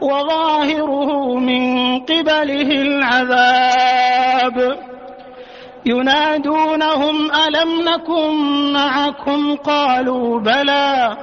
وظاهره من قبله العذاب. ينادونهم ألم نكن معكم؟ قالوا بلى.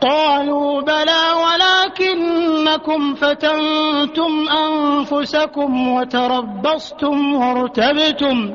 قالوا بلى ولكنكم فتنتم أنفسكم وتربصتم وارتبتم.